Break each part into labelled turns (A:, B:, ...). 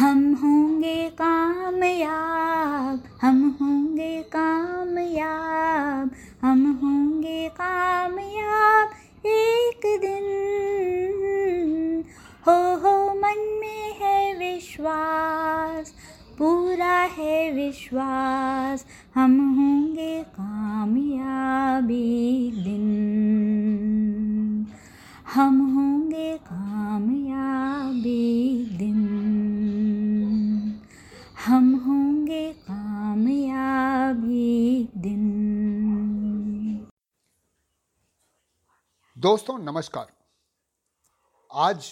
A: हम होंगे कामयाब, हम होंगे कामयाब, हम होंगे कामयाब एक दिन। हो हो, मन में है विश्वास, पूरा है विश्वास।
B: दोस्तों नमस्कार। आज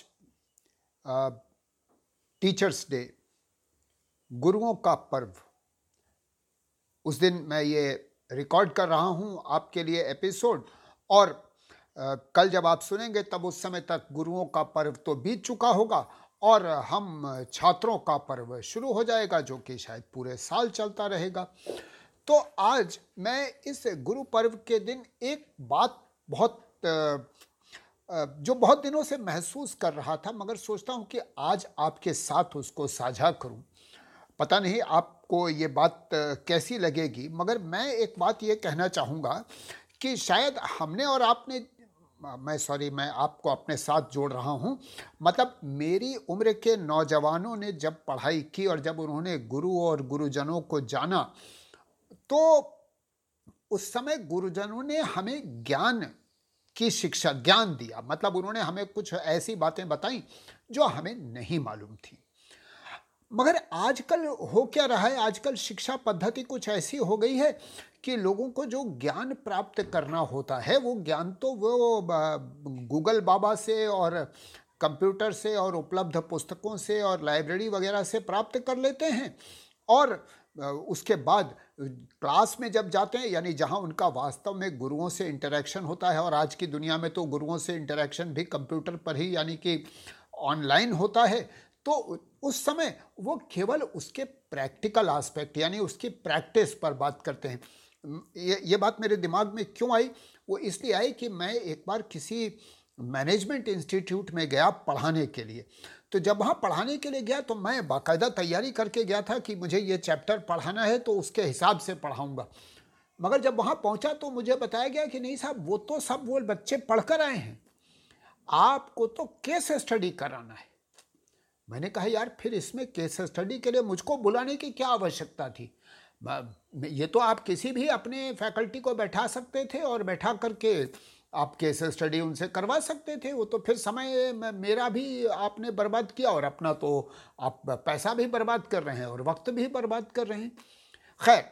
B: टीचर्स डे गुरुओं का पर्व। उस दिन मैं ये रिकॉर्ड कर रहा हूँ आपके लिए एपिसोड और आ, कल जब आप सुनेंगे तब उस समय तक गुरुओं का पर्व तो बीत चुका होगा और हम छात्रों का पर्व शुरू हो जाएगा जो कि शायद पूरे साल चलता रहेगा। तो आज मैं इस गुरु पर्व के दिन एक बात बहुत जो बहुत दिनों से महसूस कर रहा था, मगर सोचता हूँ कि आज आपके साथ उसको साझा करूँ। पता नहीं आपको ये बात कैसी लगेगी, मगर मैं एक बात ये कहना चाहूँगा कि शायद हमने और आपने मैं सॉरी, मैं आपको अपने साथ जोड़ रहा हूँ। मतलब मेरी उम्र के नौजवानों ने जब पढ़ाई की और जब उन्होंने गुरु और गुरुजनों को जाना तो उस समय गुरुजनों ने हमें ज्ञान की शिक्षा, ज्ञान दिया। मतलब उन्होंने हमें कुछ ऐसी बातें बताई जो हमें नहीं मालूम थी। मगर आजकल हो क्या रहा है? आजकल शिक्षा पद्धति कुछ ऐसी हो गई है कि लोगों को जो ज्ञान प्राप्त करना होता है, वो ज्ञान तो वो गूगल बाबा से और कंप्यूटर से और उपलब्ध पुस्तकों से और लाइब्रेरी वगैरह से प्राप्त कर लेते हैं। और उसके बाद क्लास में जब जाते हैं, यानी जहाँ उनका वास्तव में गुरुओं से इंटरेक्शन होता है और आज की दुनिया में तो गुरुओं से इंटरेक्शन भी कंप्यूटर पर ही, यानी कि ऑनलाइन होता है तो उस समय वो केवल उसके प्रैक्टिकल आस्पेक्ट, यानी उसकी प्रैक्टिस पर बात करते हैं। ये ये बात मेरे दिमाग में क्यों आई? वो इसलिए आई कि मैं एक बार किसी मैनेजमेंट इंस्टीट्यूट में गया पढ़ाने के लिए। तो जब वहाँ पढ़ाने के लिए गया तो मैं बाकायदा तैयारी करके गया था कि मुझे ये चैप्टर पढ़ाना है तो उसके हिसाब से पढ़ाऊँगा। मगर जब वहाँ पहुँचा तो मुझे बताया गया कि नहीं साहब, वो तो सब वो बच्चे पढ़ कर आए हैं। आपको तो केस स्टडी कराना है। मैंने कहा, यार, फिर इसमें केस स्टडी के लिए मुझको बुलाने की क्या आवश्यकता थी? ये तो आप किसी भी अपने फैकल्टी को बैठा सकते थे और बैठा करके आप केस स्टडी उनसे करवा सकते थे, वो तो फिर समय मेरा भी आपने बर्बाद किया और अपना तो आप पैसा भी बर्बाद कर रहे हैं और वक्त भी बर्बाद कर रहे हैं। खैर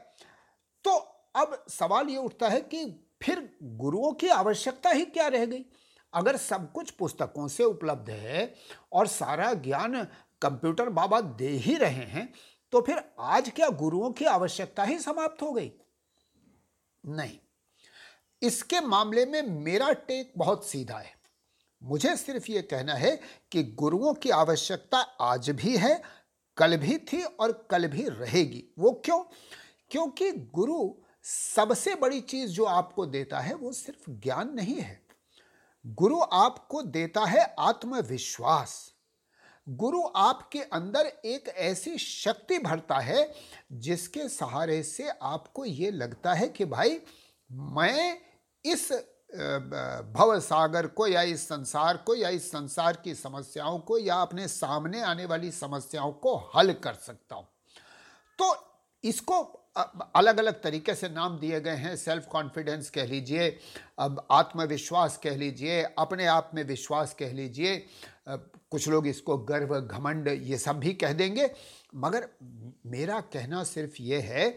B: तो अब सवाल ये उठता है कि फिर गुरुओं की आवश्यकता ही क्या रह गई? अगर सब कुछ पुस्तकों से उपलब्ध है और सारा ज्ञान कंप्यूटर बाबा दे ही रहे हैं तो फिर आज क्या गुरुओं की आवश्यकता ही समाप्त हो गई? नहीं। इसके मामले में मेरा टेक बहुत सीधा है। मुझे सिर्फ़ ये कहना है कि गुरुओं की आवश्यकता आज भी है, कल भी थी और कल भी रहेगी। वो क्यों? क्योंकि गुरु सबसे बड़ी चीज़ जो आपको देता है वो सिर्फ़ ज्ञान नहीं है। गुरु आपको देता है आत्मविश्वास। गुरु आपके अंदर एक ऐसी शक्ति भरता है जिसके सहारे से आपको ये लगता है कि भाई, मैं इस भव सागर को या इस संसार को या इस संसार की समस्याओं को या अपने सामने आने वाली समस्याओं को हल कर सकता हूँ। तो इसको अलग अलग तरीके से नाम दिए गए हैं। सेल्फ कॉन्फिडेंस कह लीजिए, अब आत्मविश्वास कह लीजिए, अपने आप में विश्वास कह लीजिए कुछ लोग इसको गर्व, घमंड ये सब भी कह देंगे। मगर मेरा कहना सिर्फ़ ये है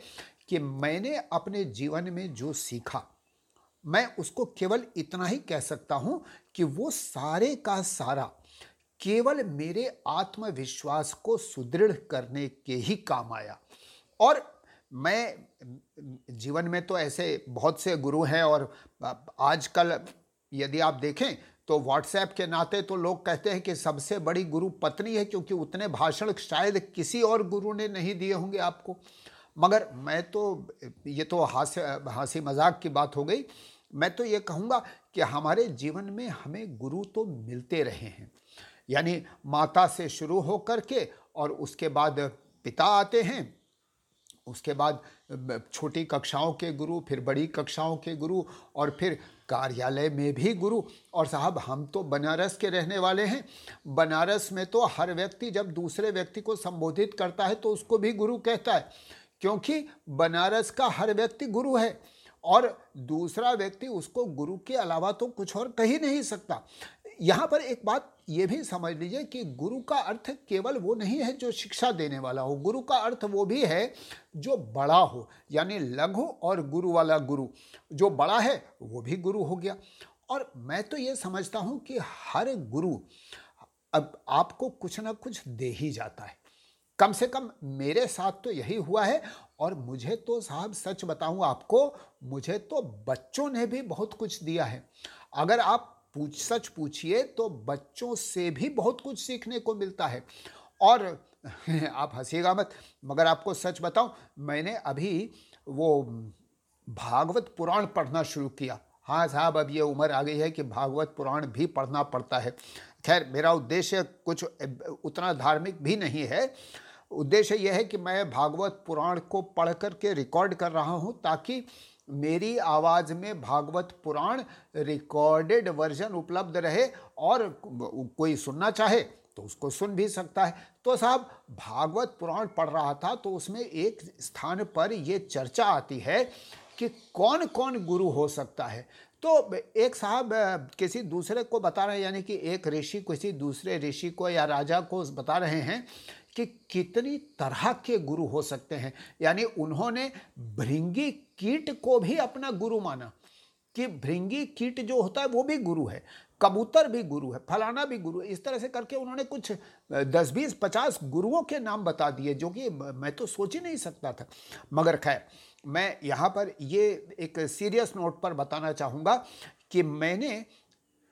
B: कि मैंने अपने जीवन में जो सीखा मैं उसको केवल इतना ही कह सकता हूँ कि वो सारे का सारा केवल मेरे आत्मविश्वास को सुदृढ़ करने के ही काम आया। और मैं, जीवन में तो ऐसे बहुत से गुरु हैं और आजकल यदि आप देखें तो व्हाट्सएप के नाते तो लोग कहते हैं कि सबसे बड़ी गुरु पत्नी है क्योंकि उतने भाषण शायद किसी और गुरु ने नहीं दिए होंगे आपको। मगर मैं तो ये तो हास्य, हँसी मज़ाक की बात हो गई। मैं तो ये कहूँगा कि हमारे जीवन में हमें गुरु तो मिलते रहे हैं। यानी माता से शुरू हो कर के और उसके बाद पिता आते हैं, उसके बाद छोटी कक्षाओं के गुरु, फिर बड़ी कक्षाओं के गुरु और फिर कार्यालय में भी गुरु। और साहब, हम तो बनारस के रहने वाले हैं। बनारस में तो हर व्यक्ति जब दूसरे व्यक्ति को संबोधित करता है तो उसको भी गुरु कहता है, क्योंकि बनारस का हर व्यक्ति गुरु है। और दूसरा व्यक्ति उसको गुरु के अलावा तो कुछ और कह ही नहीं सकता। यहाँ पर एक बात ये भी समझ लीजिए कि गुरु का अर्थ केवल वो नहीं है जो शिक्षा देने वाला हो। गुरु का अर्थ वो भी है जो बड़ा हो, यानी लघु और गुरु वाला गुरु। जो बड़ा है, वो भी गुरु हो गया। और मैं तो ये समझता हूँ कि हर गुरु अब आपको कुछ ना कुछ दे ही जाता है। कम से कम मेरे साथ तो यही हुआ है और मुझे तो साहब सच बताऊँ आपको, मुझे तो बच्चों ने भी बहुत कुछ दिया है। अगर आप पूछ, सच पूछिए तो बच्चों से भी बहुत कुछ सीखने को मिलता है। और आप हंसीगा मत, मगर आपको सच बताऊँ, मैंने अभी वो भागवत पुराण पढ़ना शुरू किया। हाँ साहब, अब ये उम्र आ गई है कि भागवत पुराण भी पढ़ना पड़ता है। खैर, मेरा उद्देश्य कुछ उतना धार्मिक भी नहीं है उद्देश्य यह है कि मैं भागवत पुराण को पढ़ कर के रिकॉर्ड कर रहा हूँ ताकि मेरी आवाज़ में भागवत पुराण रिकॉर्डेड वर्जन उपलब्ध रहे और कोई सुनना चाहे तो उसको सुन भी सकता है। तो साहब, भागवत पुराण पढ़ रहा था तो उसमें एक स्थान पर ये चर्चा आती है कि कौन कौन गुरु हो सकता है। तो एक साहब, किसी दूसरे को बता रहे हैं, यानी कि एक ऋषि किसी दूसरे ऋषि को या राजा को बता रहे हैं कि कितनी तरह के गुरु हो सकते हैं। यानी उन्होंने भृंगी कीट को भी अपना गुरु माना कि भृंगी कीट जो होता है वो भी गुरु है, कबूतर भी गुरु है, फलाना भी गुरु है। इस तरह से करके उन्होंने कुछ दस, बीस, पचास गुरुओं के नाम बता दिए जो कि मैं तो सोच ही नहीं सकता था। मगर खैर, मैं यहाँ पर ये एक सीरियस नोट पर बताना चाहूँगा कि मैंने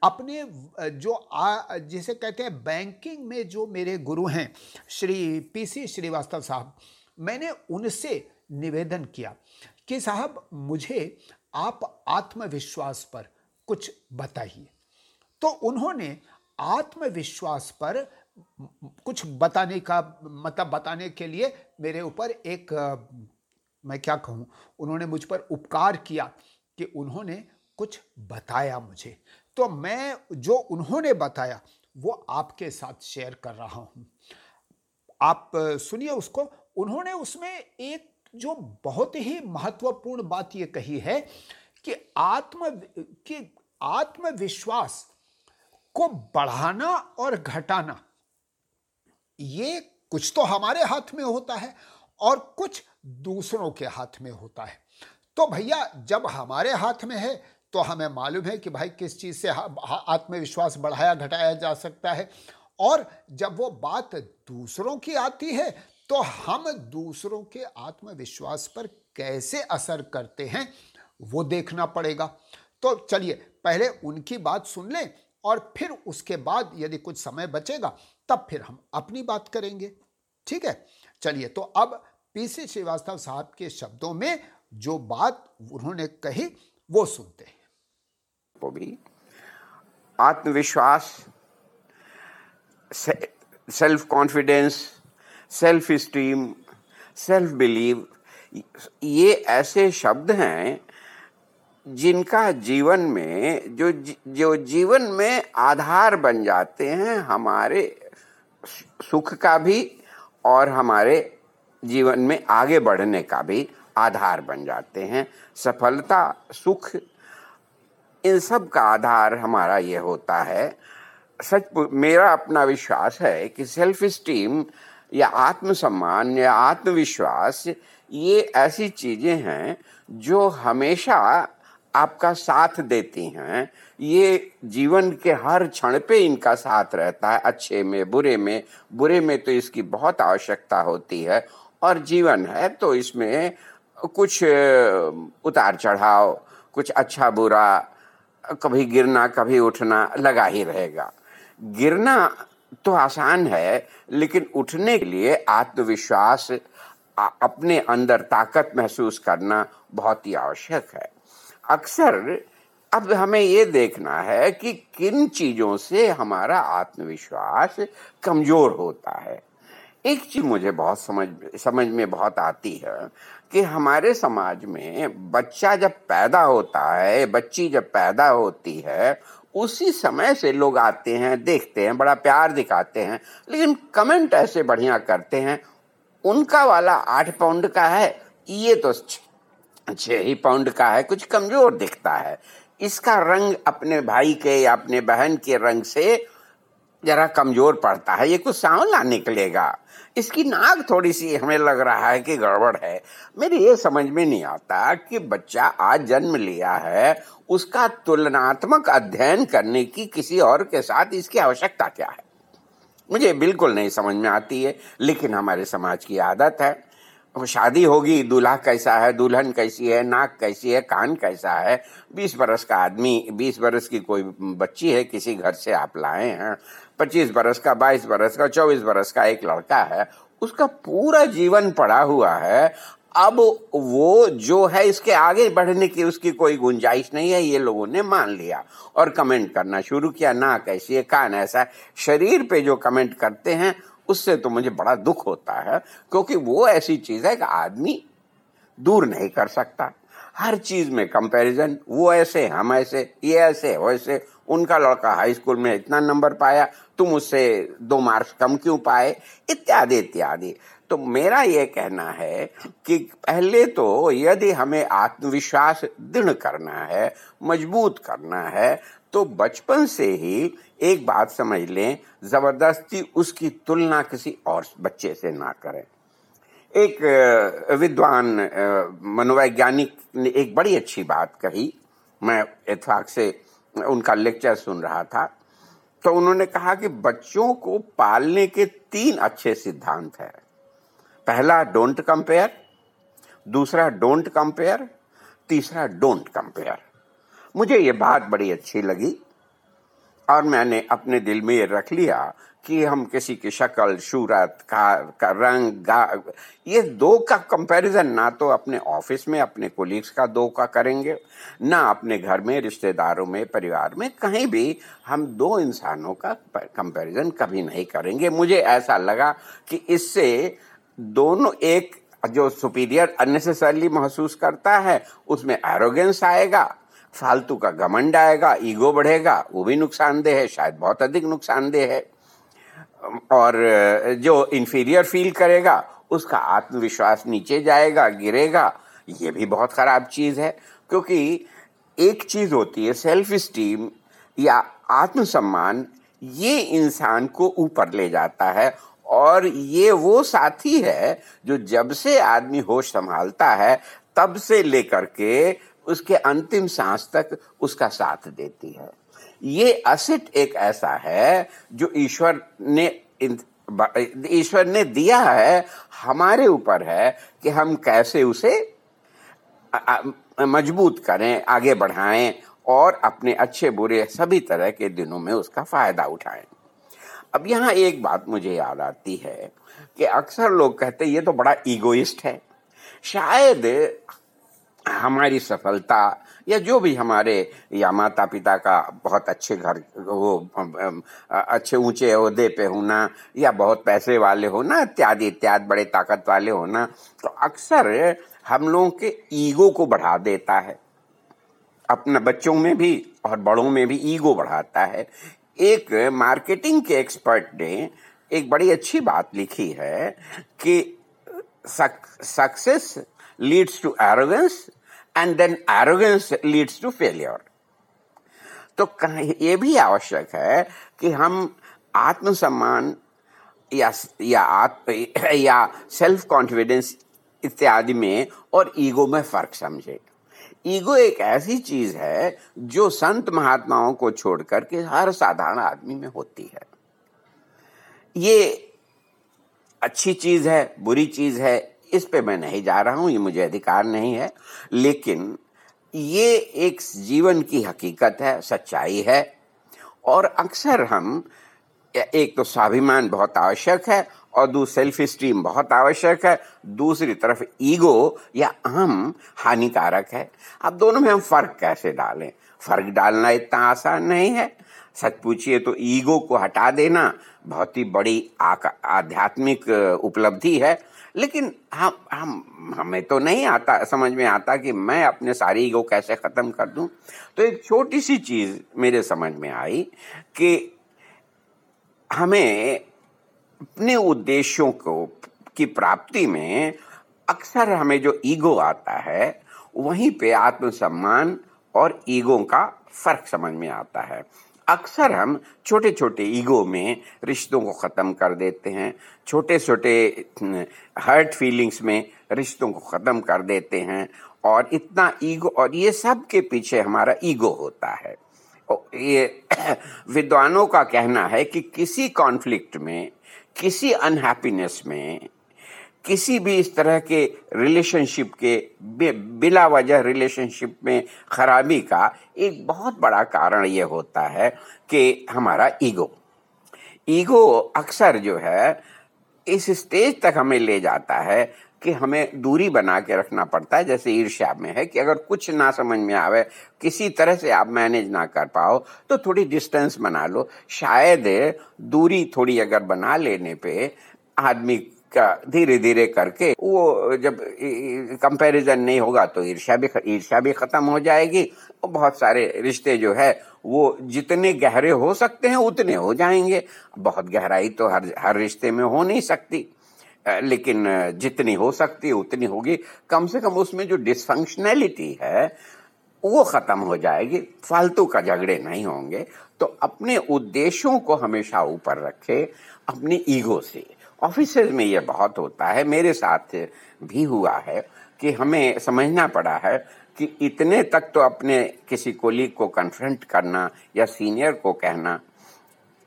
B: अपने जो आ, जिसे कहते हैं बैंकिंग में जो मेरे गुरु हैं, श्री पीसी श्रीवास्तव साहब, मैंने उनसे निवेदन किया कि साहब, मुझे आप आत्मविश्वास पर कुछ बताइए। तो उन्होंने आत्मविश्वास पर कुछ बताने का मतलब बताने के लिए मेरे ऊपर एक मैं क्या कहूँ, उन्होंने मुझ पर उपकार किया कि उन्होंने कुछ बताया मुझे। तो मैं जो उन्होंने बताया, वो आपके साथ शेयर कर रहा हूँ। आप सुनिए उसको। उन्होंने उसमें एक जो बहुत ही महत्वपूर्ण बात ये कही है कि आत्म, कि आत्मविश्वास को बढ़ाना और घटाना, ये कुछ तो हमारे हाथ में होता है और कुछ दूसरों के हाथ में होता है। तो भैया, जब हमारे हाथ में है तो हमें मालूम है कि भाई किस चीज़ से आत्मविश्वास बढ़ाया, घटाया जा सकता है। और जब वो बात दूसरों की आती है तो हम दूसरों के आत्मविश्वास पर कैसे असर करते हैं, वो देखना पड़ेगा। तो चलिए, पहले उनकी बात सुन लें और फिर उसके बाद यदि कुछ समय बचेगा, तब फिर हम अपनी बात करेंगे। ठीक है? चलिए तो अब पीसी श्रीवास्तव साहब के शब्दों में जो बात उन्होंने कही, वो सुनते हैं।
C: वो भी आत्मविश्वास self confidence self esteem self believe ये ऐसे शब्द हैं जिनका जीवन में जो जो जीवन में आधार बन जाते हैं हमारे सुख का भी और हमारे जीवन में आगे बढ़ने का भी आधार बन जाते हैं। सफलता, सुख इन सब का आधार हमारा ये होता है। सच मेरा अपना विश्वास है कि सेल्फ स्टीम या आत्मसम्मान या आत्मविश्वास, ये ऐसी चीज़ें हैं जो हमेशा आपका साथ देती हैं। ये जीवन के हर क्षण पे इनका साथ रहता है, अच्छे में, बुरे में। बुरे में तो इसकी बहुत आवश्यकता होती है और जीवन है तो इसमें कुछ उतार चढ़ाव, कुछ अच्छा बुरा कभी गिरना, कभी उठना, लगा ही रहेगा। गिरना तो आसान है, लेकिन उठने के लिए आत्मविश्वास अपने अंदर ताकत महसूस करना बहुत ही आवश्यक है। अक्सर अब हमें ये देखना है कि किन चीज़ों से हमारा आत्मविश्वास कमज़ोर होता है। एक चीज़ मुझे बहुत समझ समझ में बहुत आती है कि हमारे समाज में बच्चा जब पैदा होता है, बच्ची जब पैदा होती है, उसी समय से लोग आते हैं, देखते हैं, बड़ा प्यार दिखाते हैं, लेकिन कमेंट ऐसे बढ़िया करते हैं, उनका वाला आठ पाउंड का है, ये तो छह ही पाउंड का है, कुछ कमज़ोर दिखता है। इसका रंग अपने भाई के या अपने बहन के रंग से जरा कमज़ोर पड़ता है, ये कुछ सांवला निकलेगा। इसकी नाक थोड़ी सी हमें लग रहा है कि गड़बड़ है। मेरे ये समझ में नहीं आता कि बच्चा आज जन्म लिया है, उसका तुलनात्मक अध्ययन करने की किसी और के साथ इसकी आवश्यकता क्या है? मुझे बिल्कुल नहीं समझ में आती है, लेकिन हमारे समाज की आदत है। शादी होगी, दूल्हा कैसा है, दुल्हन कैसी है, नाक कैसी है, कान कैसा है, बीस बरस का आदमी, बीस बरस की कोई बच्ची है, किसी घर से आप लाए हैं, पच्चीस बरस का, बाईस बरस का, चौबीस बरस का एक लड़का है, उसका पूरा जीवन पड़ा हुआ है, अब वो जो है इसके आगे बढ़ने की उसकी कोई गुंजाइश नहीं है, ये लोगों ने मान लिया और कमेंट करना शुरू किया ना कैसी है, कान ऐसा शरीर पे जो कमेंट करते हैं उससे तो मुझे बड़ा दुख होता है, क्योंकि वो ऐसी चीज़ है कि आदमी दूर नहीं कर सकता। हर चीज़ में कंपैरिजन वो ऐसे, हम ऐसे, ये ऐसे वैसे उनका लड़का हाई स्कूल में इतना नंबर पाया, तुम उससे दो मार्क्स कम क्यों पाए? इत्यादि इत्यादि। तो मेरा ये कहना है कि पहले तो यदि हमें आत्मविश्वास दृढ़ करना है, मज़बूत करना है तो बचपन से ही एक बात समझ लें, ज़बरदस्ती उसकी तुलना किसी और बच्चे से ना करें। एक विद्वान मनोवैज्ञानिक ने एक बड़ी अच्छी बात कही। मैं इतफाक से उनका लेक्चर सुन रहा था। तो उन्होंने कहा कि बच्चों को पालने के तीन अच्छे सिद्धांत है। पहला डोंट कंपेयर दूसरा डोंट कंपेयर तीसरा डोंट कंपेयर। मुझे ये बात बड़ी अच्छी लगी और मैंने अपने दिल में ये रख लिया कि हम किसी की शक्ल सूरत का, का रंग गा ये दो का कंपैरिजन ना तो अपने ऑफ़िस में अपने कोलीग्स का दो का करेंगे ना अपने घर में रिश्तेदारों में परिवार में कहीं भी हम दो इंसानों का कंपैरिजन कभी नहीं करेंगे। मुझे ऐसा लगा कि इससे दोनों एक जो सुपीरियर अननेसेसरली महसूस करता है, उसमें एरोगेंस आएगा, फालतू का घमंड आएगा ईगो बढ़ेगा, वो भी नुकसानदेह है, शायद बहुत अधिक नुकसानदेह है। और, जो इंफीरियर फील करेगा, उसका आत्मविश्वास नीचे जाएगा, गिरेगा, ये भी बहुत खराब चीज़ है, क्योंकि एक चीज़ होती है सेल्फ स्टीम या आत्मसम्मान, ये इंसान को ऊपर ले जाता है और ये वो साथी है जो जब से आदमी होश संभालता है, तब से लेकर के उसके अंतिम सांस तक उसका साथ देती है। ये असिट एक ऐसा है जो ईश्वर ने ईश्वर ने दिया है, हमारे ऊपर है कि हम कैसे उसे मज़बूत करें, आगे बढ़ाएँ और अपने अच्छे बुरे सभी तरह के दिनों में उसका फ़ायदा उठाएँ। अब यहाँ एक बात मुझे याद आती है कि अक्सर लोग कहते हैं, ये तो बड़ा ईगोइस्ट है। शायद हमारी सफलता या जो भी हमारे या माता पिता का बहुत अच्छे घर, वो अच्छे ऊँचे अहदे पे होना या बहुत पैसे वाले होना, इत्यादि इत्यादि, बड़े ताकत वाले होना तो अक्सर हम लोगों के ईगो को बढ़ा देता है। अपने बच्चों में भी और बड़ों में भी ईगो बढ़ाता है। एक मार्केटिंग के एक्सपर्ट ने एक बड़ी अच्छी बात लिखी है कि success leads to arrogance and then arrogance leads to failure तो ये भी आवश्यक है कि हम आत्मसम्मान या या आत्म या सेल्फ कॉन्फिडेंस इत्यादि में और ईगो में फ़र्क समझे। ईगो एक ऐसी चीज़ है जो संत महात्माओं को छोड़कर के हर साधारण आदमी में होती है। ये अच्छी चीज़ है, बुरी चीज़ है, इस पे मैं नहीं जा रहा हूँ, ये मुझे अधिकार नहीं है, लेकिन ये एक जीवन की हकीकत है, सच्चाई है, और अक्सर हम एक तो स्वाभिमान बहुत आवश्यक है और दूसरी सेल्फ स्टीम बहुत आवश्यक है। दूसरी तरफ़ ईगो या अहम हानिकारक है। अब दोनों में हम फ़र्क कैसे डालें? फ़र्क डालना इतना आसान नहीं है। सच पूछिए तो ईगो को हटा देना बहुत ही बड़ी आध्यात्मिक, उपलब्धि है। लेकिन हम हम, हमें तो नहीं आता, समझ में आता कि मैं अपने सारी ईगो कैसे ख़त्म कर दूँ? तो एक छोटी सी चीज़ मेरे समझ में आई कि हमें अपने उद्देश्यों को, की प्राप्ति में अक्सर हमें जो ईगो आता है, वहीं पे आत्मसम्मान और ईगो का फ़र्क समझ में आता है। अक्सर हम छोटे छोटे ईगो में रिश्तों को ख़त्म कर देते हैं छोटे छोटे हर्ट फीलिंग्स में रिश्तों को ख़त्म कर देते हैं, और इतना ईगो, और ये सब के पीछे हमारा ईगो होता है। ये विद्वानों का कहना है कि किसी कॉन्फ्लिक्ट में किसी अनहैप्पीनेस में, किसी भी इस तरह के रिलेशनशिप के बिला वजह रिलेशनशिप में खराबी का एक बहुत बड़ा कारण ये होता है कि हमारा ईगो। ईगो अक्सर जो है, इस स्टेज तक हमें ले जाता है कि हमें दूरी बना के रखना पड़ता है, जैसे ईर्ष्या में है कि अगर कुछ ना समझ में आवे, किसी तरह से आप मैनेज ना कर पाओ तो थोड़ी डिस्टेंस बना लो। शायद दूरी थोड़ी अगर बना लेने पे आदमी का धीरे धीरे करके वो जब कंपैरिजन नहीं होगा तो ईर्ष्या भी ईर्ष्या भी खत्म हो जाएगी। और बहुत सारे रिश्ते जो है, वो जितने गहरे हो सकते हैं, उतने हो जाएँगे। बहुत गहराई तो हर हर रिश्ते में हो नहीं सकती। लेकिन जितनी हो सकती है उतनी होगी। कम से कम उसमें जो डिसफंक्शनैलिटी है, वो खत्म हो जाएगी। फालतू का झगड़े नहीं होंगे। तो अपने उद्देश्यों को हमेशा ऊपर रखे, अपनी ईगो से। ऑफ़िस में ये बहुत होता है, मेरे साथ भी हुआ है कि हमें समझना पड़ा है कि इतने तक तो अपने किसी कोलीग को कन्फ्रंट करना या सीनियर को कहना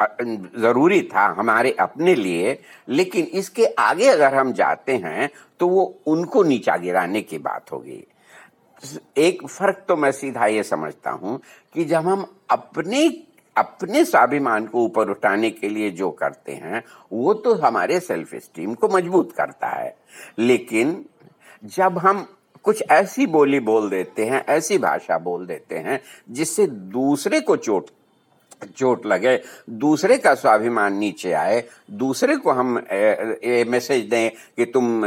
C: ज़रूरी था हमारे अपने लिए, लेकिन इसके आगे अगर हम जाते हैं तो वो उनको नीचा गिराने की बात होगी। एक फ़र्क तो मैं सीधा ये समझता हूँ कि जब हम अपने अपने स्वाभिमान को ऊपर उठाने के लिए जो करते हैं, वो तो हमारे सेल्फ स्टीम को मज़बूत करता है। लेकिन जब हम कुछ ऐसी बोली बोल देते हैं, ऐसी भाषा बोल देते हैं, जिससे दूसरे को चोट चोट लगे, दूसरे का स्वाभिमान नीचे आए, दूसरे को हम ये मैसेज दें कि तुम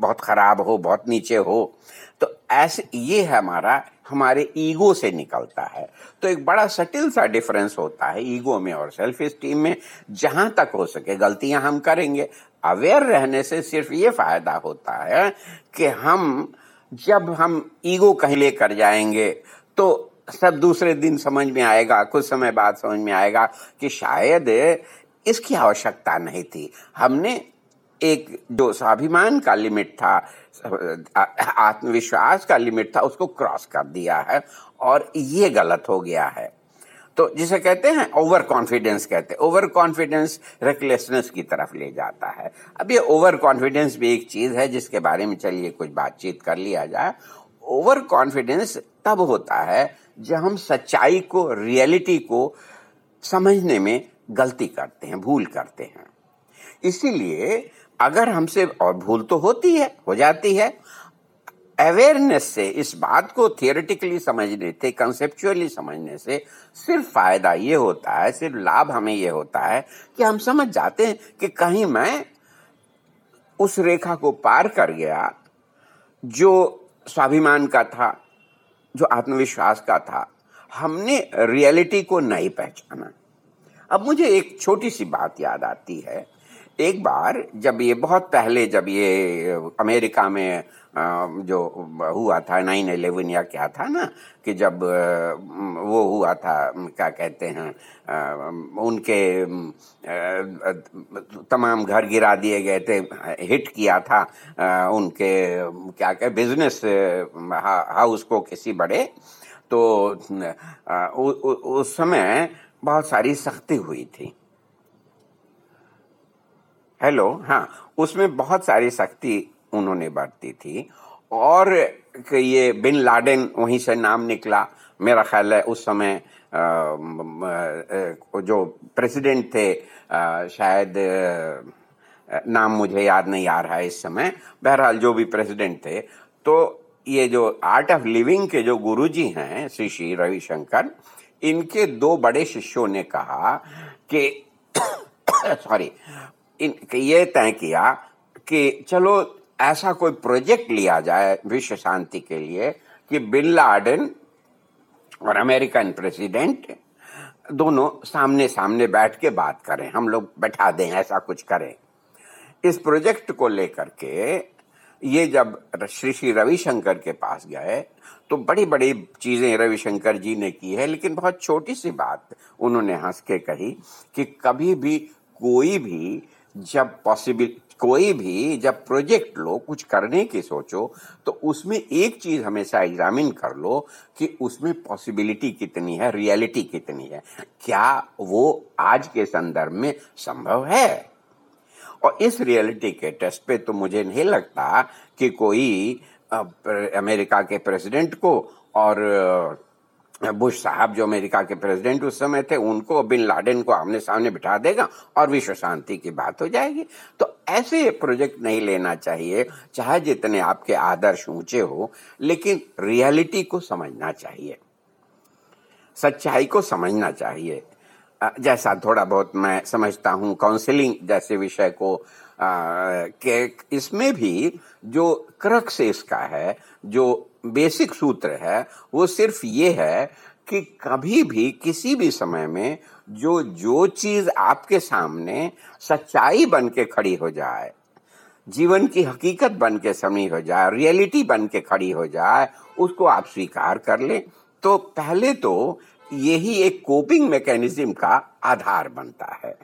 C: बहुत खराब हो, बहुत नीचे हो। तो ऐसे, ये है हमारा, हमारे ईगो से निकलता है। तो एक बड़ा सटिल सा डिफरेंस होता है ईगो में और सेल्फ स्टीम में, जहाँ तक हो सके गलतियाँ हम करेंगे। अवेयर रहने से सिर्फ़ ये फ़ायदा होता है कि हम, जब हम ईगो कहीं लेकर जाएँगे तो सब दूसरे दिन समझ में आएगा, कुछ समय बाद समझ में आएगा कि शायद इसकी आवश्यकता नहीं थी। हमने एक जो स्वाभिमान का लिमिट था, आत्मविश्वास का लिमिट था, उसको क्रॉस कर दिया है और ये गलत हो गया है। तो जिसे कहते हैं ओवर कॉन्फिडेंस कहते हैं। ओवर कॉन्फिडेंस रेकलेसनेस की तरफ़ ले जाता है। अब ये ओवर कॉन्फिडेंस भी एक चीज़ है, जिसके बारे में चलिए कुछ बातचीत कर लिया जाए। ओवर कॉन्फिडेंस तब होता है जब हम सच्चाई को, रियलिटी को समझने में गलती करते हैं, भूल करते हैं। इसीलिए अगर हमसे, और भूल तो होती है, हो जाती है अवेयरनेस से इस बात को थियोरिटिकली समझने से कंसेप्चुअली समझने से सिर्फ़ फ़ायदा ये होता है, सिर्फ़ लाभ हमें ये होता है कि हम समझ जाते हैं कि कहीं मैं उस रेखा को पार कर गया जो स्वाभिमान का था जो आत्मविश्वास का था, हमने रियलिटी को नहीं पहचाना। अब मुझे एक छोटी सी बात याद आती है। एक बार जब ये बहुत पहले जब ये, अमेरिका में जो हुआ था नाइन एलेवन या क्या था ना, कि जब वो हुआ था, क्या कहते हैं उनके तमाम घर गिरा दिए गए थे, हिट किया था उनके, क्या कहे, बिज़नेस हाउस को किसी बड़े तो उस समय बहुत सारी सख्ती हुई थी। हेलो हाँ उसमें बहुत सारी सख्ती उन्होंने बरती थी। और ये बिन लाडेन वहीं से नाम निकला। मेरा ख्याल है उस समय जो प्रेसिडेंट थे शायद नाम मुझे याद नहीं आ रहा है इस समय। बहरहाल जो भी प्रेसिडेंट थे तो ये जो आर्ट ऑफ़ लिविंग के जो गुरुजी हैं, श्री श्री रविशंकर, इनके दो बड़े शिष्यों ने कहा कि सॉरी इन ये तय किया कि चलो ऐसा कोई प्रोजेक्ट लिया जाए विश्व शांति के लिए कि बिन लाडेन और अमेरिकन प्रेसिडेंट दोनों सामने सामने बैठ के बात करें, हम लोग बैठा दें, ऐसा कुछ करें। इस प्रोजेक्ट को लेकर के ये जब श्री श्री रविशंकर के पास गए तो बड़ी बड़ी चीज़ें रविशंकर जी ने की है, लेकिन बहुत छोटी सी बात उन्होंने हंस के कही कि कभी भी कोई भी जब पॉसिबल कोई भी जब प्रोजेक्ट लो, कुछ करने की सोचो तो उसमें एक चीज़ हमेशा एग्जामिन कर लो कि उसमें पॉसिबिलिटी कितनी है रियलिटी कितनी है। क्या वो आज के संदर्भ में संभव है? और इस रियलिटी के टेस्ट पे तो मुझे नहीं लगता कि कोई अमेरिका के प्रेसिडेंट को और बुश साहब जो अमेरिका के प्रेसिडेंट उस समय थे, उनको बिन लाडेन को आमने सामने बिठा देगा और विश्व शांति की बात हो जाएगी। तो ऐसे प्रोजेक्ट नहीं लेना चाहिए, चाहे जितने आपके आदर्श ऊँचे हो, लेकिन रियलिटी को समझना चाहिए। सच्चाई को समझना चाहिए। जैसा थोड़ा बहुत मैं समझता हूँ काउंसलिंग जैसे विषय को के इसमें भी जो क्रक्स इसका है, जो बेसिक सूत्र है, वो सिर्फ़ ये है कि कभी भी, किसी भी समय में जो जो चीज़ आपके सामने सच्चाई बन के खड़ी हो जाए, जीवन की हकीकत बन के समी हो जाए रियलिटी बन के खड़ी हो जाए, उसको आप स्वीकार कर लें। तो पहले तो यही एक कोपिंग मैकेनिज्म का आधार बनता है।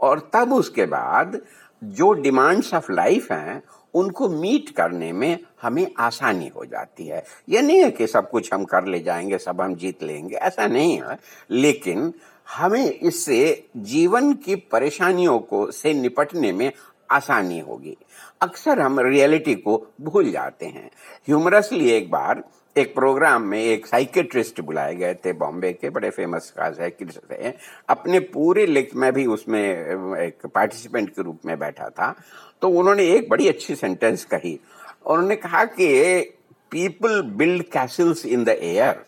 C: और तब उसके बाद जो डिमांड्स ऑफ़ लाइफ हैं, उनको मीट करने में हमें आसानी हो जाती है। ये नहीं है कि सब कुछ हम कर ले जाएँगे, सब हम जीत लेंगे, ऐसा नहीं है। लेकिन हमें इससे जीवन की परेशानियों को, से निपटने में आसानी होगी। अक्सर हम रियलिटी को भूल जाते हैं। ह्यूमरसली एक बार एक प्रोग्राम में एक साइकेट्रिस्ट बुलाए गए थे बॉम्बे के, बड़े फ़ेमस साइकेट्रिस्ट थे। अपने पूरे लेख में भी उसमें, एक पार्टिसिपेंट के रूप में बैठा था। तो उन्होंने एक बड़ी अच्छी सेंटेंस कही। उन्होंने कहा कि people build castles in the air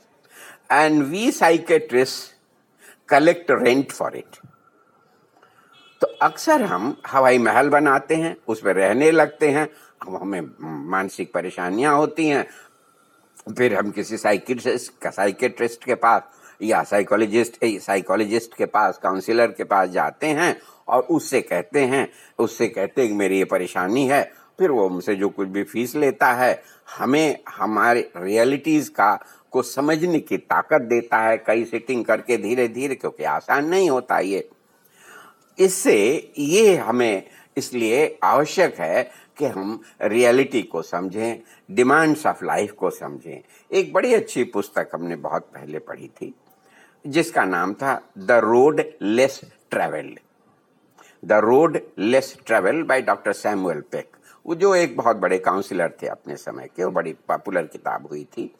C: and we psychiatrist collect rent for it तो अक्सर हम हवाई महल बनाते हैं, उसमें रहने लगते हैं। हमें मानसिक परेशानियाँ होती हैं फिर हम किसी साइकिट्रिस्ट साइकेट्रिस्ट के पास या साइकोलॉजिस्ट साइकोलॉजिस्ट के पास काउंसिलर के पास जाते हैं और उससे कहते हैं, उससे कहते हैं कि मेरी ये परेशानी है। फिर वो हमसे जो कुछ भी फ़ीस लेता है, हमें हमारे रियलिटीज का, को समझने की ताकत देता है कई सिटिंग करके धीरे धीरे क्योंकि आसान नहीं होता ये। इससे ये हमें इसलिए आवश्यक है कि हम रियलिटी को समझें डिमांड्स ऑफ़ लाइफ को समझें। एक बड़ी अच्छी पुस्तक हमने बहुत पहले पढ़ी थी, जिसका नाम था the road less travelled the road less travel by doctor Samuel Peck वो जो एक बहुत बड़े काउंसिलर थे अपने समय के, वो बड़ी पॉपुलर किताब हुई थी।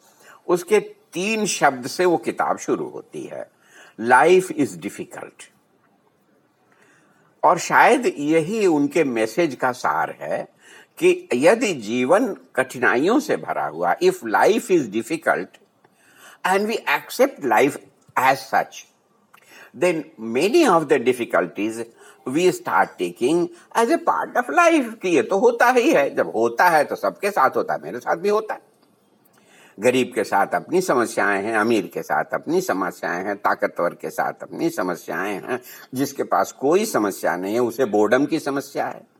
C: उसके तीन शब्द से वो किताब शुरू होती है लाइफ इज़ डिफ़िकल्ट और शायद यही उनके मैसेज का सार है कि यदि जीवन कठिनाइयों से भरा हुआ if life is difficult and we accept life as such then many of the difficulties we start taking as a part of life कि ये तो होता ही है। जब होता है तो सबके साथ होता है, मेरे साथ भी होता है। गरीब के साथ अपनी समस्याएँ हैं, अमीर के साथ अपनी समस्याएँ हैं, ताकतवर के साथ अपनी समस्याएँ हैं, जिसके पास कोई समस्या नहीं है, उसे बोर्डम की समस्या है।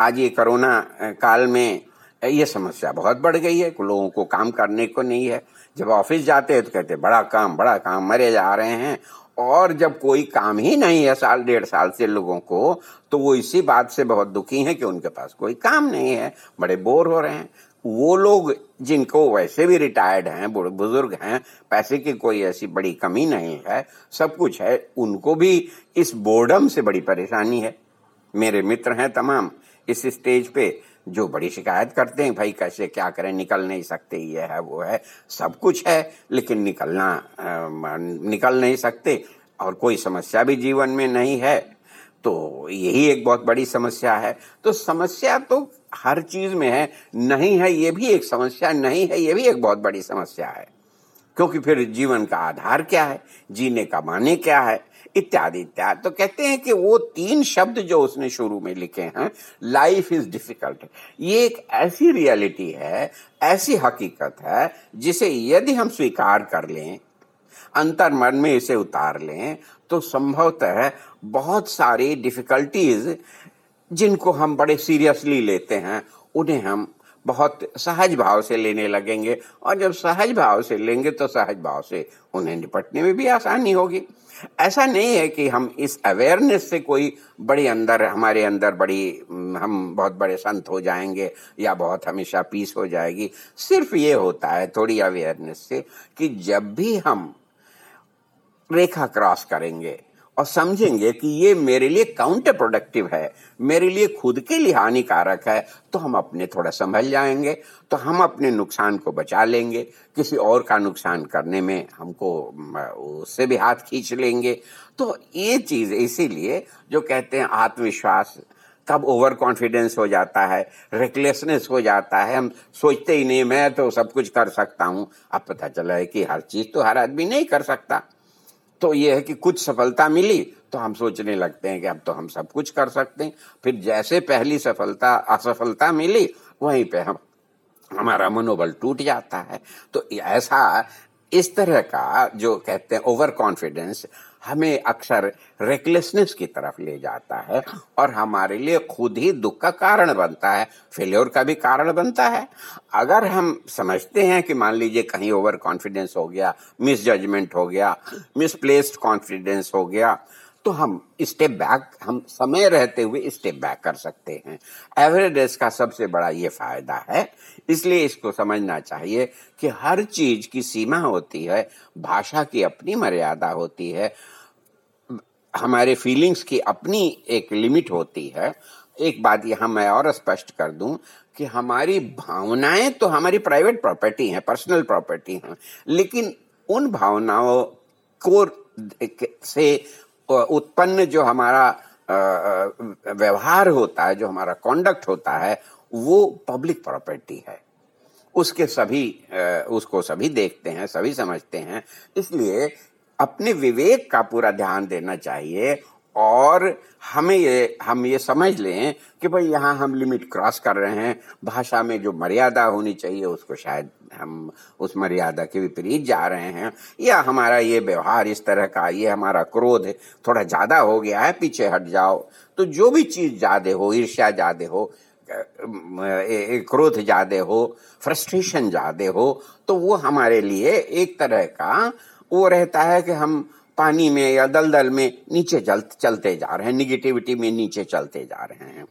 C: आज ये कोरोना काल में ये समस्या बहुत बढ़ गई है। लोगों को काम करने को नहीं है। जब ऑफ़िस जाते हैं तो कहते हैं, बड़ा काम बड़ा काम, मरे जा रहे हैं। और जब कोई काम ही नहीं है साल, डेढ़ साल से लोगों को तो वो इसी बात से बहुत दुखी हैं कि उनके पास कोई काम नहीं है। बड़े बोर हो रहे हैं। वो लोग जिनको वैसे भी रिटायर्ड हैं बुज़ुर्ग हैं, पैसे की कोई ऐसी बड़ी कमी नहीं है, सब कुछ है, उनको भी इस बोर्डम से बड़ी परेशानी है। मेरे मित्र हैं तमाम। इस स्टेज पे जो बड़ी शिकायत करते हैं, भाई कैसे, क्या करें, निकल नहीं सकते, ये है, वो है, सब कुछ है, लेकिन निकलना निकल नहीं सकते, और कोई समस्या भी जीवन में नहीं है तो यही एक बहुत बड़ी समस्या है। तो समस्या तो हर चीज़ में है, नहीं है, ये भी एक समस्या, नहीं है, ये भी एक बहुत बड़ी समस्या है, क्योंकि फिर जीवन का आधार क्या है, जीने का माने क्या है इत्यादि इत्यादि। तो कहते हैं कि वो तीन शब्द जो उसने शुरू में लिखे हैं लाइफ इज़ डिफ़िकल्ट ये एक ऐसी रियलिटी है, ऐसी हकीकत है, जिसे यदि हम स्वीकार कर लें, अंतर मन में इसे उतार लें तो संभवतः बहुत सारी डिफिकल्टीज जिनको हम बड़े सीरियसली लेते हैं, उन्हें हम बहुत सहज भाव से लेने लगेंगे। और जब सहज भाव से लेंगे तो सहज भाव से उन्हें निपटने में भी आसानी होगी। ऐसा नहीं है कि हम इस अवेयरनेस से कोई बड़ी अंदर, हमारे अंदर बड़ी हम बहुत बड़े संत हो जाएँगे या बहुत हमेशा पीस हो जाएगी। सिर्फ़ ये होता है थोड़ी अवेयरनेस से कि जब भी हम रेखा क्रॉस करेंगे और समझेंगे कि ये मेरे लिए काउंटर प्रोडक्टिव है, मेरे लिए खुद के लिए हानिकारक है तो हम अपने थोड़ा संभल जाएँगे तो हम अपने नुकसान को बचा लेंगे, किसी और का नुकसान करने में हमको उससे भी हाथ खींच लेंगे। तो ये चीज़ इसीलिए जो कहते हैं आत्मविश्वास कब ओवर कॉन्फिडेंस हो जाता है रेकलेसनेस हो जाता है, हम सोचते ही नहीं, मैं तो सब कुछ कर सकता हूँ। अब पता चला है कि हर चीज़ तो हर आदमी नहीं कर सकता। तो ये है कि कुछ सफलता मिली तो हम सोचने लगते हैं कि अब तो हम सब कुछ कर सकते हैं। फिर जैसे पहली सफलता, असफलता मिली, वहीं पे हम, हमारा मनोबल टूट जाता है। तो ऐसा, इस तरह का जो कहते हैं ओवर कॉन्फिडेंस हमें अक्सर रेकलेसनेस की तरफ़ ले जाता है और हमारे लिए खुद ही दुख का कारण बनता है फेल्योर का भी कारण बनता है। अगर हम समझते हैं कि मान लीजिए कहीं ओवर कॉन्फिडेंस हो गया मिस जजमेंट हो गया मिसप्लेस्ड कॉन्फिडेंस हो गया तो हम स्टेप बैक हम समय रहते हुए स्टेप बैक कर सकते हैं। एवरेज का सबसे बड़ा ये फ़ायदा है। इसलिए इसको समझना चाहिए कि हर चीज़ की सीमा होती है, भाषा की अपनी मर्यादा होती है, हमारे फीलिंग्स की अपनी एक लिमिट होती है। एक बात यहाँ मैं और स्पष्ट कर दूँ कि हमारी भावनाएँ तो हमारी प्राइवेट प्रॉपर्टी हैं पर्सनल प्रॉपर्टी हैं, लेकिन उन भावनाओं को से उत्पन्न जो हमारा व्यवहार होता है, जो हमारा कॉन्डक्ट होता है, वो पब्लिक प्रॉपर्टी है। उसके सभी उसको सभी देखते हैं, सभी समझते हैं। इसलिए अपने विवेक का पूरा ध्यान देना चाहिए और हमें ये, हम ये समझ लें कि भाई यहाँ हम लिमिट क्रॉस कर रहे हैं। भाषा में जो मर्यादा होनी चाहिए, उसको शायद हम उस मर्यादा के विपरीत जा रहे हैं। या हमारा ये व्यवहार इस तरह का, ये हमारा क्रोध थोड़ा ज़्यादा हो गया है, पीछे हट जाओ। तो जो भी चीज़ ज़्यादा हो, ईर्ष्या ज़्यादा हो क्रोध ज़्यादा हो फ्रस्ट्रेशन ज़्यादा हो तो वो हमारे लिए एक तरह का वो रहता है कि हम पानी में या दलदल में नीचे चल, चलते जा रहे हैं निगेटिविटी में नीचे चलते जा रहे हैं।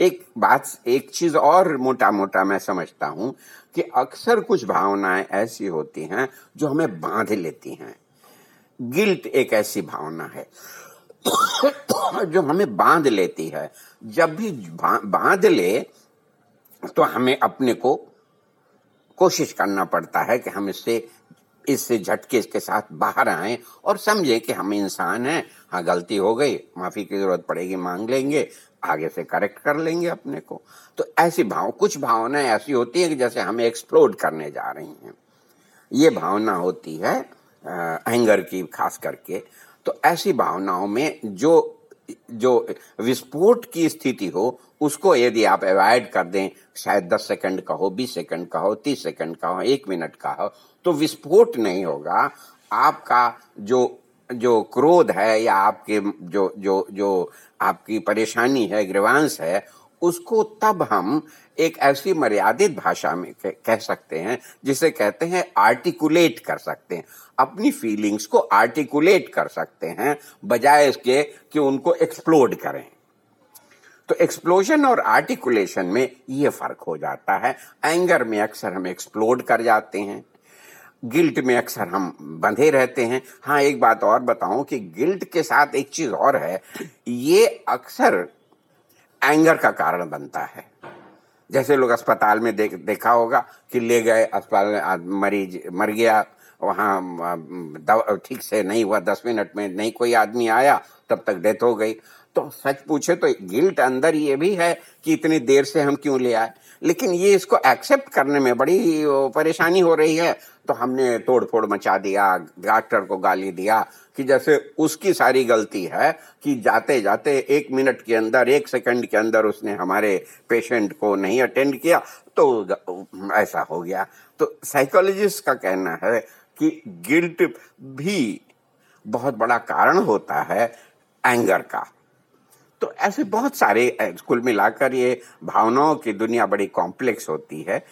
C: एक बात एक चीज़ और मोटा मोटा मैं समझता हूँ कि अक्सर कुछ भावनाएँ ऐसी होती हैं जो हमें बाँध लेती हैं। गिल्ट एक ऐसी भावना है जो हमें बाँध लेती है। जब भी बाँध ले तो हमें अपने को कोशिश करना पड़ता है कि हम इससे इससे झटके के साथ बाहर आए और समझे कि हम इंसान हैं। हाँ गलती हो गई, माफ़ी की ज़रूरत पड़ेगी, मांग लेंगे, आगे से करेक्ट कर लेंगे अपने को। तो ऐसी भाव, कुछ भावनाएँ ऐसी होती है कि जैसे हमें एक्सप्लोड करने जा रही हैं। ये भावना होती है एंगर की, खास करके। तो ऐसी भावनाओं में जो जो विस्फोट की स्थिति हो, उसको यदि आप अवॉइड कर दें, शायद दस सेकंड का हो बीस सेकंड का हो तीस सेकंड का हो एक मिनट का हो तो विस्फोट नहीं होगा। आपका जो जो क्रोध है या आपके जो जो जो आपकी परेशानी है, ग्रीवांस है, उसको तब हम एक ऐसी मर्यादित भाषा में कह सकते हैं, जिसे कहते हैं आर्टिकुलेट कर सकते हैं। अपनी फीलिंग्स को आर्टिकुलेट कर सकते हैं, बजाय इसके कि उनको एक्सप्लोड करें। तो एक्सप्लोजन और आर्टिकुलेशन में ये फ़र्क हो जाता है। एंगर में अक्सर हम एक्सप्लोड कर जाते हैं। गिल्ट में अक्सर हम बंधे रहते हैं। हाँ एक बात और बताऊँ कि गिल्ट के साथ एक चीज़ और है। ये अक्सर एंगर का कारण बनता है। जैसे लोग अस्पताल में देख, देखा होगा कि ले गए, अस्पताल में मरीज़, मर गया, वहाँ ठीक से नहीं हुआ, दस मिनट में नहीं कोई आदमी आया, तब तक डेथ हो गई। तो सच पूछे तो गिल्ट अंदर ये भी है कि इतनी देर से हम क्यों ले आए? लेकिन ये इसको एक्सेप्ट करने में बड़ी परेशानी हो रही है। तो हमने तोड़ फोड़ मचा दिया, डॉक्टर को गाली दिया कि जैसे उसकी सारी गलती है कि जाते जाते एक मिनट के अंदर, एक सेकंड के अंदर उसने हमारे पेशेंट को नहीं अटेंड किया तो ऐसा हो गया। तो साइकोलॉजिस्ट का कहना है कि गिल्ट भी बहुत बड़ा कारण होता है एंगर का। तो ऐसे बहुत सारे कुल मिलाकर ये भावनाओं की दुनिया बड़ी कॉम्प्लेक्स होती है।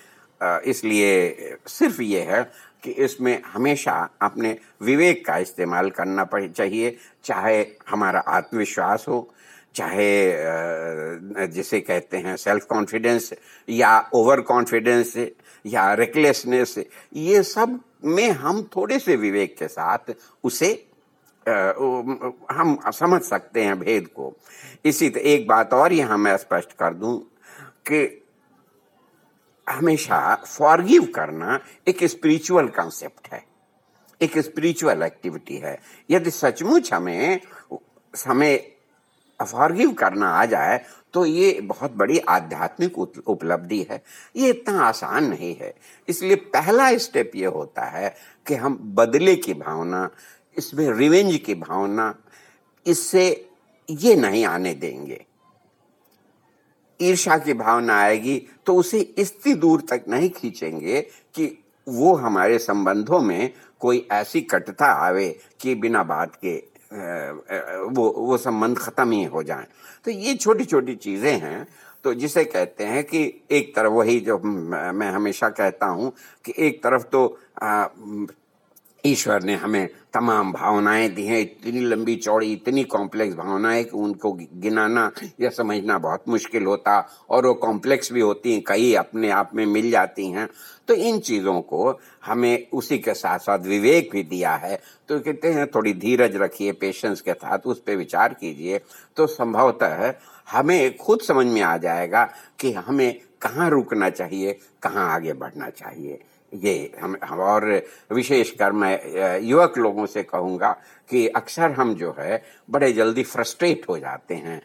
C: इसलिए सिर्फ़ ये है कि इसमें हमेशा अपने विवेक का इस्तेमाल करना चाहिए। चाहे हमारा आत्मविश्वास हो, चाहे जिसे कहते हैं सेल्फ कॉन्फिडेंस या ओवर कॉन्फिडेंस या रेकलेसनेस ये सब में हम थोड़े से विवेक के साथ उसे हम समझ सकते हैं भेद को। इसी तो एक बात और यहाँ मैं स्पष्ट कर दूँ कि हमेशा फॉरगिव करना एक स्पिरिचुअल कॉन्सेप्ट है। एक स्पिरिचुअल एक्टिविटी है। यदि सचमुच हमें हमें फॉरगिव करना आ जाए तो ये बहुत बड़ी आध्यात्मिक उपलब्धि है। ये इतना आसान नहीं है। इसलिए पहला स्टेप ये होता है कि हम बदले की भावना इसमें रिवेंज की भावना इससे ये नहीं आने देंगे। ईर्षा की भावना आएगी तो उसे इतनी दूर तक नहीं खींचेंगे कि वो हमारे संबंधों में कोई ऐसी कटता आवे कि बिना बात के वो वो संबंध खत्म ही हो जाए। तो ये छोटी छोटी चीज़ें हैं। तो जिसे कहते हैं कि एक तरफ़ वही जो मैं हमेशा कहता हूँ कि एक तरफ़ तो ईश्वर ने हमें तमाम भावनाएँ दी हैं। इतनी लंबी चौड़ी, इतनी कॉम्प्लेक्स भावनाएँ कि उनको गिनाना या समझना बहुत मुश्किल होता और वो कॉम्प्लेक्स भी होती हैं, कई अपने आप में मिल जाती हैं। तो इन चीज़ों को हमें उसी के साथ साथ विवेक भी दिया है। तो कहते हैं, थोड़ी धीरज रखिए पेशेंस के साथ उस पर विचार कीजिए। तो संभवतः हमें खुद समझ में आ जाएगा कि हमें कहाँ रुकना चाहिए, कहाँ आगे बढ़ना चाहिए। ये हम और विशेषकर मैं युवक लोगों से कहूँगा कि अक्सर हम जो है बड़े जल्दी फ्रस्ट्रेट हो जाते हैं।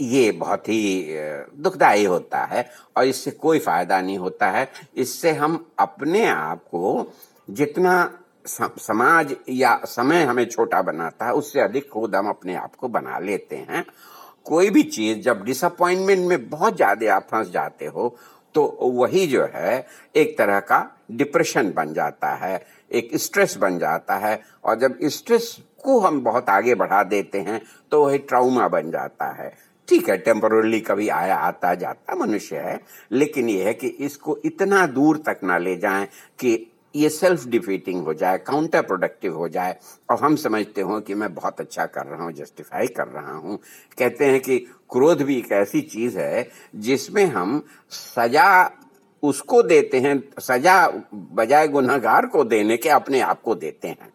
C: ये बहुत ही दुखदायी होता है और इससे कोई फ़ायदा नहीं होता है। इससे हम अपने आप को जितना समाज या समय हमें छोटा बनाता है, उससे अधिक खुद हम अपने आप को बना लेते हैं। कोई भी चीज़ जब डिसअपॉइंटमेंट में बहुत ज़्यादा आप फंस जाते हो तो वही जो है एक तरह का डिप्रेशन बन जाता है, एक स्ट्रेस बन जाता है, और जब स्ट्रेस को हम बहुत आगे बढ़ा देते हैं तो वही ट्राउमा बन जाता है। ठीक है, टेम्पोरली कभी आया, आता, जाता मनुष्य है, लेकिन यह है कि इसको इतना दूर तक ना ले जाएँ कि ये सेल्फ डिफीटिंग हो जाए काउंटर प्रोडक्टिव हो जाए, और हम समझते हो कि मैं बहुत अच्छा कर रहा हूँ जस्टिफाई कर रहा हूँ। कहते हैं कि क्रोध भी एक ऐसी चीज़ है जिसमें हम सजा उसको देते हैं, सजा बजाय गुनाहगार को देने के अपने आप को देते हैं।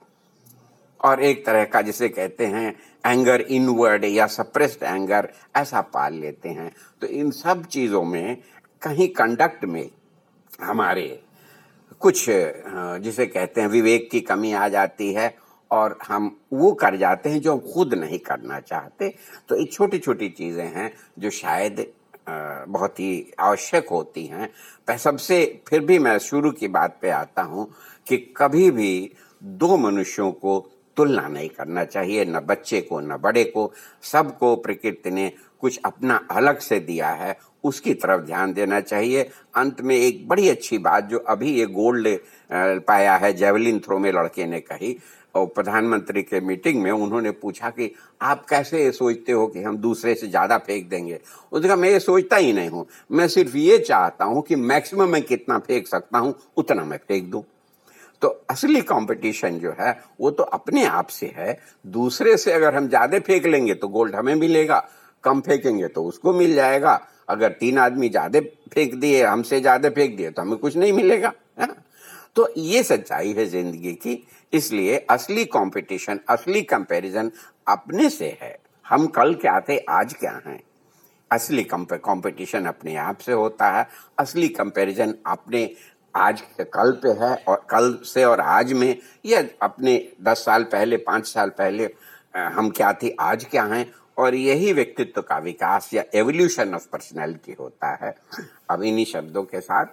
C: और एक तरह का जिसे कहते हैं एंगर इनवर्ड या सप्रेस्ड एंगर ऐसा पाल लेते हैं। तो इन सब चीज़ों में, कहीं कंडक्ट में हमारे कुछ जिसे कहते हैं, विवेक की कमी आ जाती है और हम वो कर जाते हैं जो हम खुद नहीं करना चाहते। तो ये छोटी छोटी चीज़ें हैं जो शायद बहुत ही आवश्यक होती हैं। सबसे फिर भी मैं शुरू की बात पे आता हूँ कि कभी भी दो मनुष्यों को तुलना नहीं करना चाहिए, न बच्चे को, न बड़े को। सबको प्रकृति ने कुछ अपना अलग से दिया है, उसकी तरफ़ ध्यान देना चाहिए। अंत में एक बड़ी अच्छी बात जो अभी ये गोल्ड पाया है, जेवलिन थ्रो में लड़के ने कही और प्रधानमंत्री के मीटिंग में उन्होंने पूछा कि आप कैसे ये सोचते हो कि हम दूसरे से ज़्यादा फेंक देंगे? उसने कहा, मैं ये सोचता ही नहीं हूँ। मैं सिर्फ़ ये चाहता हूँ कि मैक्सिमम मैं कितना फेंक सकता हूँ, उतना मैं फेंक दूँ। तो असली कंपटीशन जो है, वो तो अपने आप से है। दूसरे से अगर हम ज़्यादा फेंक लेंगे तो गोल्ड हमें मिलेगा। कम फेंकेंगे तो उसको मिल जाएगा। अगर तीन आदमी ज़्यादा फेंक दिए, हमसे ज़्यादा फेंक दिए तो हमें कुछ नहीं मिलेगा, है ना? तो ये सच्चाई है ज़िंदगी की, इसलिए असली कंपटीशन असली कंपैरिजन अपने से है। हम कल क्या थे, आज क्या हैं? असली कंपटीशन अपने आप से होता है, असली कंपैरिजन अपने आज कल पे है और कल से और आज में, या अपने दस साल पहले, पाँच साल पहले हम क्या थे, आज क्या हैं? और यही व्यक्तित्व का विकास या एवोल्यूशन ऑफ़ पर्सनैलिटी होता है। अब इन्हीं शब्दों के साथ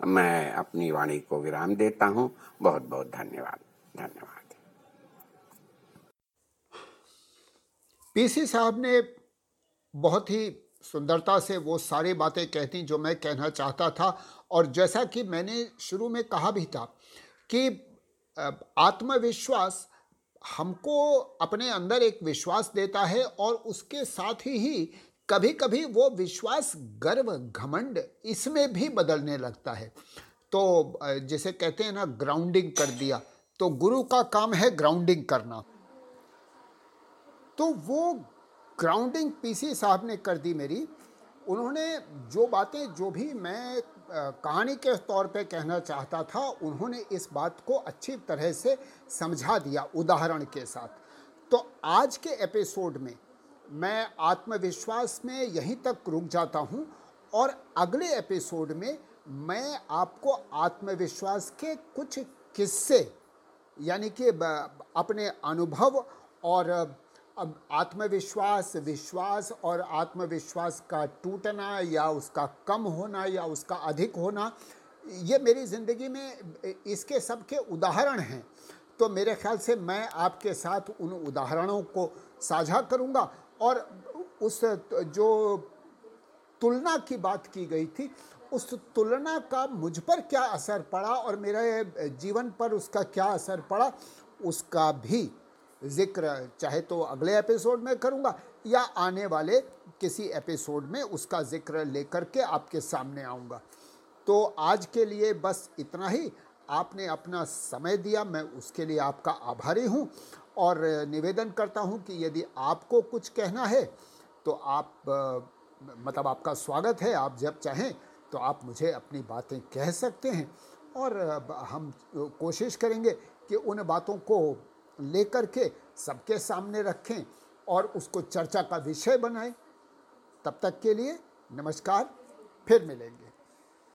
C: मैं अपनी वाणी को विराम देता हूँ। बहुत बहुत धन्यवाद। धन्यवाद।
B: पीसी साहब ने बहुत ही सुंदरता से वो सारी बातें कहती जो मैं कहना चाहता था। और जैसा कि मैंने शुरू में कहा भी था कि आत्मविश्वास हमको अपने अंदर एक विश्वास देता है और उसके साथ ही ही कभी कभी वो विश्वास गर्व, घमंड इसमें भी बदलने लगता है। तो जैसे कहते हैं ना ग्राउंडिंग कर दिया तो गुरु का काम है ग्राउंडिंग करना। तो वो ग्राउंडिंग पीसी साहब ने कर दी मेरी। उन्होंने जो बातें, जो भी मैं कहानी के तौर पे कहना चाहता था, उन्होंने इस बात को अच्छी तरह से समझा दिया उदाहरण के साथ। तो आज के एपिसोड में मैं आत्मविश्वास में यहीं तक रुक जाता हूँ और अगले एपिसोड में मैं आपको आत्मविश्वास के कुछ किस्से, यानी कि अपने अनुभव और आत्मविश्वास, विश्वास और आत्मविश्वास का टूटना या उसका कम होना या उसका अधिक होना, ये मेरी ज़िंदगी में इसके सब के उदाहरण हैं। तो मेरे ख्याल से मैं आपके साथ उन उदाहरणों को साझा करूँगा। और उस जो तुलना की बात की गई थी, उस तुलना का मुझ पर क्या असर पड़ा और मेरे जीवन पर उसका क्या असर पड़ा, उसका भी ज़िक्र चाहे तो अगले एपिसोड में करूँगा या आने वाले किसी एपिसोड में उसका ज़िक्र लेकर के आपके सामने आऊँगा। तो आज के लिए बस इतना ही। आपने अपना समय दिया, मैं उसके लिए आपका आभारी हूँ। और निवेदन करता हूँ कि यदि आपको कुछ कहना है तो आप मतलब आपका स्वागत है, आप जब चाहें तो आप मुझे अपनी बातें कह सकते हैं। और हम कोशिश करेंगे कि उन बातों को लेकर के सबके सामने रखें और उसको चर्चा का विषय बनाएँ। तब तक के लिए नमस्कार, फिर मिलेंगे।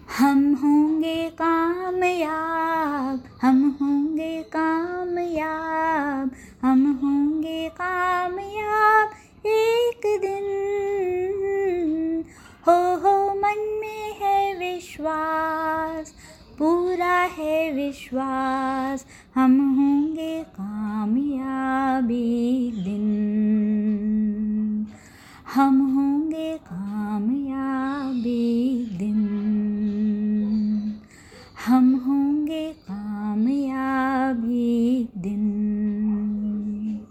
A: हम होंगे कामयाब, हम होंगे कामयाब, हम होंगे कामयाब एक दिन। हो हो, मन में है विश्वास, पूरा है विश्वास, हम होंगे कामयाबी दिन। हम होंगे कामयाब हम होंगे कामयाब एक दिन।